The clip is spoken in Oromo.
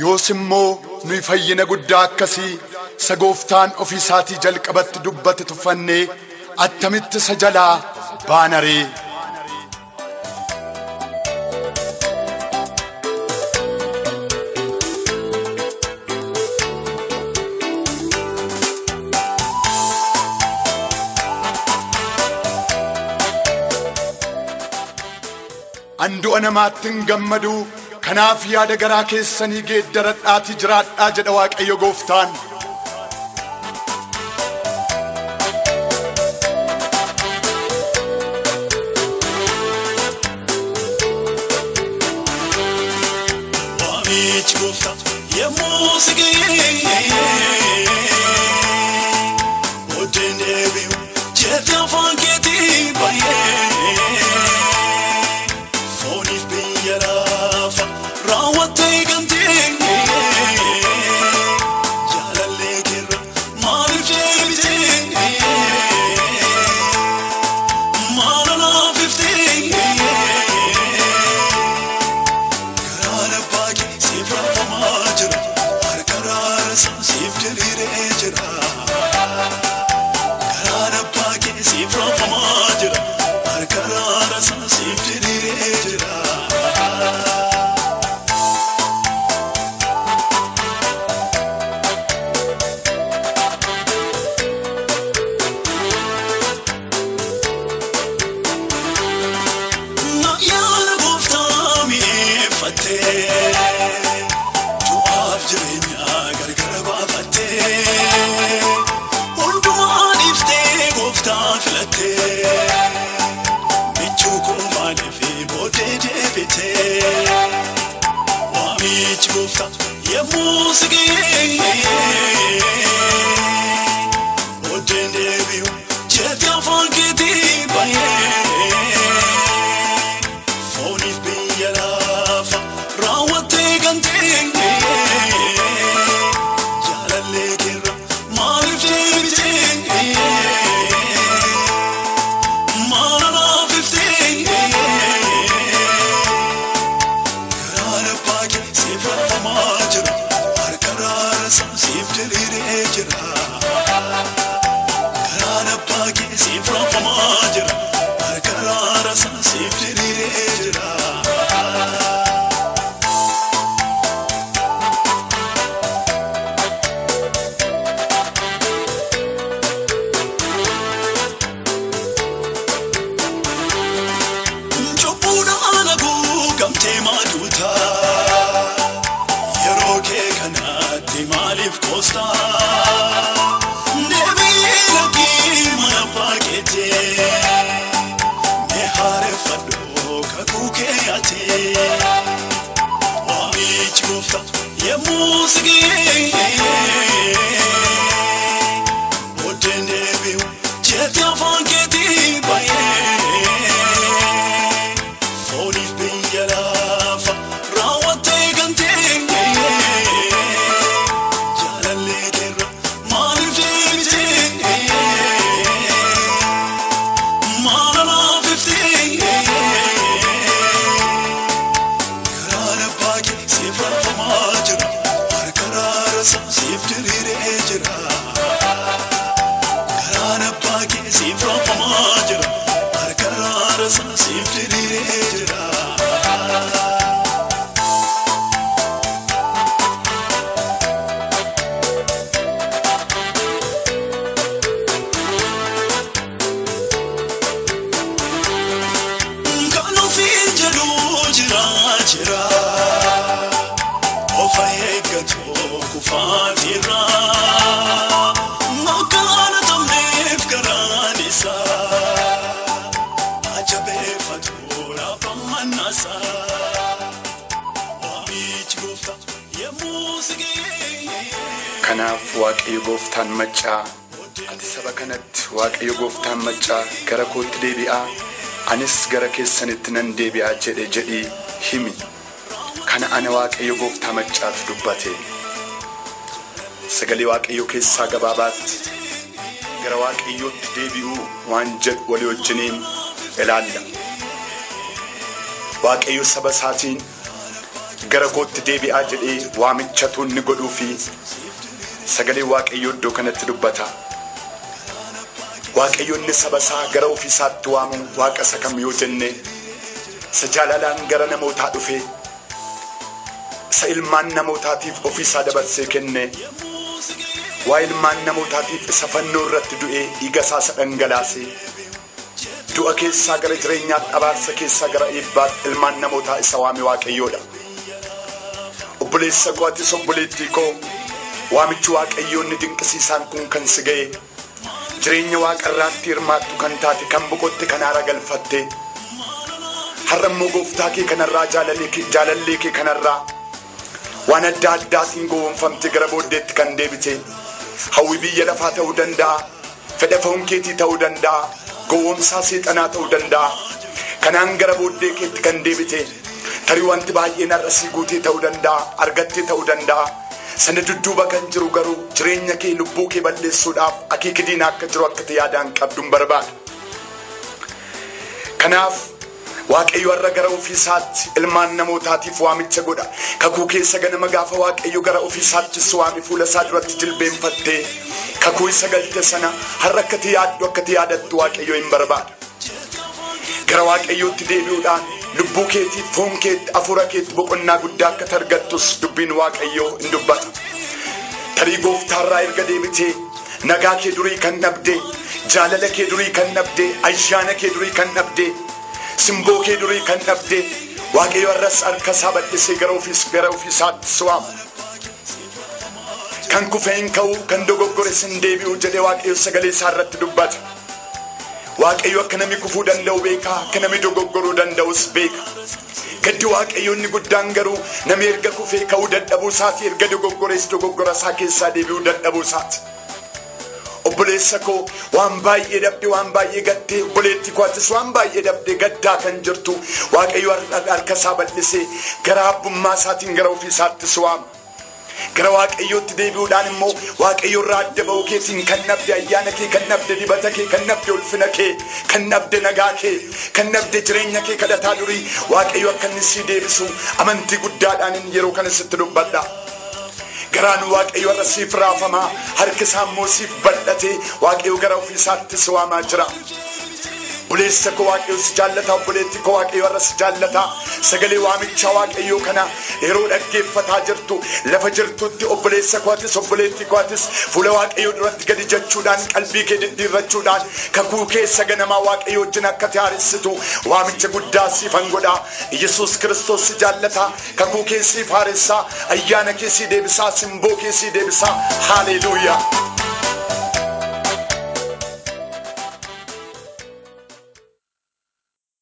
yoos immoo nuyi fayyina guddaa akkasii isa gooftaan ofii isaatii jalqabatti dubbate tuffannee attamitti isa jalaa baanaree andu'a namaatti hin gammadu kanaaf yaada garaa keessanii geeddaradhaatii jiraadhaa jedha waaqayyo gooftaan. Deebi'u jettee afaan keetii Yamajira Música deemaluuta yeroo kee kanaatti maaliif qoosta deebi'ee lakkii mana abbaa keettee mee haareffadhoo kakuu kee yaate waamichi goofta yemmuu sigee. Yollar damacım Her kararı sansip gelir kufaatirra makkaana tamneef garaan isaa ajabeeffatu lafa mannaasaa waamichi gooftaa yemmuu si ga'e. kanaaf waaqayyo gooftaan maccaa ati saba kanatti waaqayyo gooftaan maccaa gara kootti deebi'aa anis gara keessanitti nan deebi'aa jedhe jedhii himi kana ana waaqayyo gooftaa maccaaf dubbate sagalee waaqayyo keessaa gabaabaatti gara waaqayyootti deebi'uu waan jedhu walii wajjiniin ilaalla waaqayyo saba isaatiin gara kootti deebi'aa jedhee waamichatu inni godhuu fi sagalee waaqayyoo iddoo kanatti dubbata. Waaqayyo inni saba isaa gara ofii isaatti waamu waaqa isa kam yoo jenne isa jaalalaan gara namootaa dhufe isa ilmaan namootaatiif ofii isaa dabarsee kenne waa ilmaan namootaatiif isa fannoo irratti du'ee dhiiga isaa isa dhangalaase du'a keessaa gara jireenyaatti abaarsa keessaa gara eebbaatti ilmaan namootaa isa waame waaqayyoodha. Obboleessa koo atis obboleettii koo waamichi waaqayyoonni dinqisiisaan kun kan si ga'e jireenya waaqarraatti hirmaattu kan taate kan boqotte kan aara galfatte har'a immoo gooftaa kee kanarraa jaalallee kee kanarraa waan adda addaatiin gowwoomfamte gara booddeetti kan deebite hawwi biyya lafaa ta'uu danda'a. Fedha foon keetii ta'uu danda'a. Gowwoomsaa seexanaa ta'uu danda'a. Kanaan gara booddee keetti kan deebite. Tarii wanti baay'een har'a sii guutee ta'uu danda'a. Argattee ta'uu danda'a. Sana dudduuba kan jiru garuu jireenya kee lubbuu kee balleessuudhaaf akeeki diinaa akka jiru akka yaadaan qabduun barbaada. Kanaaf Ofiisaatti si waame fuula isaa duratti jilbeenfattee kakuu isa galte sana har'a akka yaaddu akka yaadattu Waaqayyo hin barbaada. Gara Waaqayyootti deebi'uudhaan lubbuu keetiif foon keetti hafuura keetti boqonnaa guddaa akka argattus dubbiin waaqayyoo hin dubbata. Tarii gooftaarraa erga deebitee nagaa kee durii kan dhabde jaalala kee durii kan dhabde ayyaana kee durii kan dhabde simboo kee durii kan dhabde waaqayyo har'as harka isaa bal'isee gara ofiis gara ofiisaatti si waama. Kan kufee hin ka'u kan dogoggores hin deebi'u jedhee waaqayyo sagalee isaa irratti dubbata. Waaqayyo akka namni kufuu danda'u beeka akka namni dogoggoruu danda'us beeka. Gaddi waaqayyoonni guddaan garuu namni erga kufee ka'uu dadhabuu isaati erga dogoggorees dogoggora isaa keessaa deebi'uu dadhabuu isaati. Obboleessa koo waan baay'ee dhabde waan baay'ee gaddee obboleetti kootis waan baay'ee dhabde gaddaa kan jirtu waaqayyo harka isaa bal'isee gara abbummaa isaatiin gara ofii isaatti si waama. gara waaqayyootti deebi'uudhaan immoo waaqayyo irraa adda ba'uu keetiin kan dhabde ayyaana kee kan dhabde dibata kee kan dhabde ulfina kee kan dhabde nagaa kee kan dhabde jireenya kee kadhataa durii waaqayyo akka inni sii deebisu amantii guddaadhaan yeroo kana sitti dubbadha. Waaqayyo har'a siif raafamaa harki isaa immoo siif bal'ate waaqayyo gara ofii isaatti si waamaa jira. Sagalee waamichaa waaqayyoo kana yeroo dhaggeeffataa jirtu lafa jirtutti obboleessa kootis obboleetti kootis fuula waaqayyoo duratti gadi jechuudhaan qalbii kee diddiirrachuudhaan kakuu keessa ganamaa waaqayyo wajjin akka haaressitu waamicha guddaa siifan godha Yesuus kiristoos si jaallata kakuu kee siif haaressaa ayyaana kee sii deebisaa simboo kee sii deebisaa haaleluuyaa.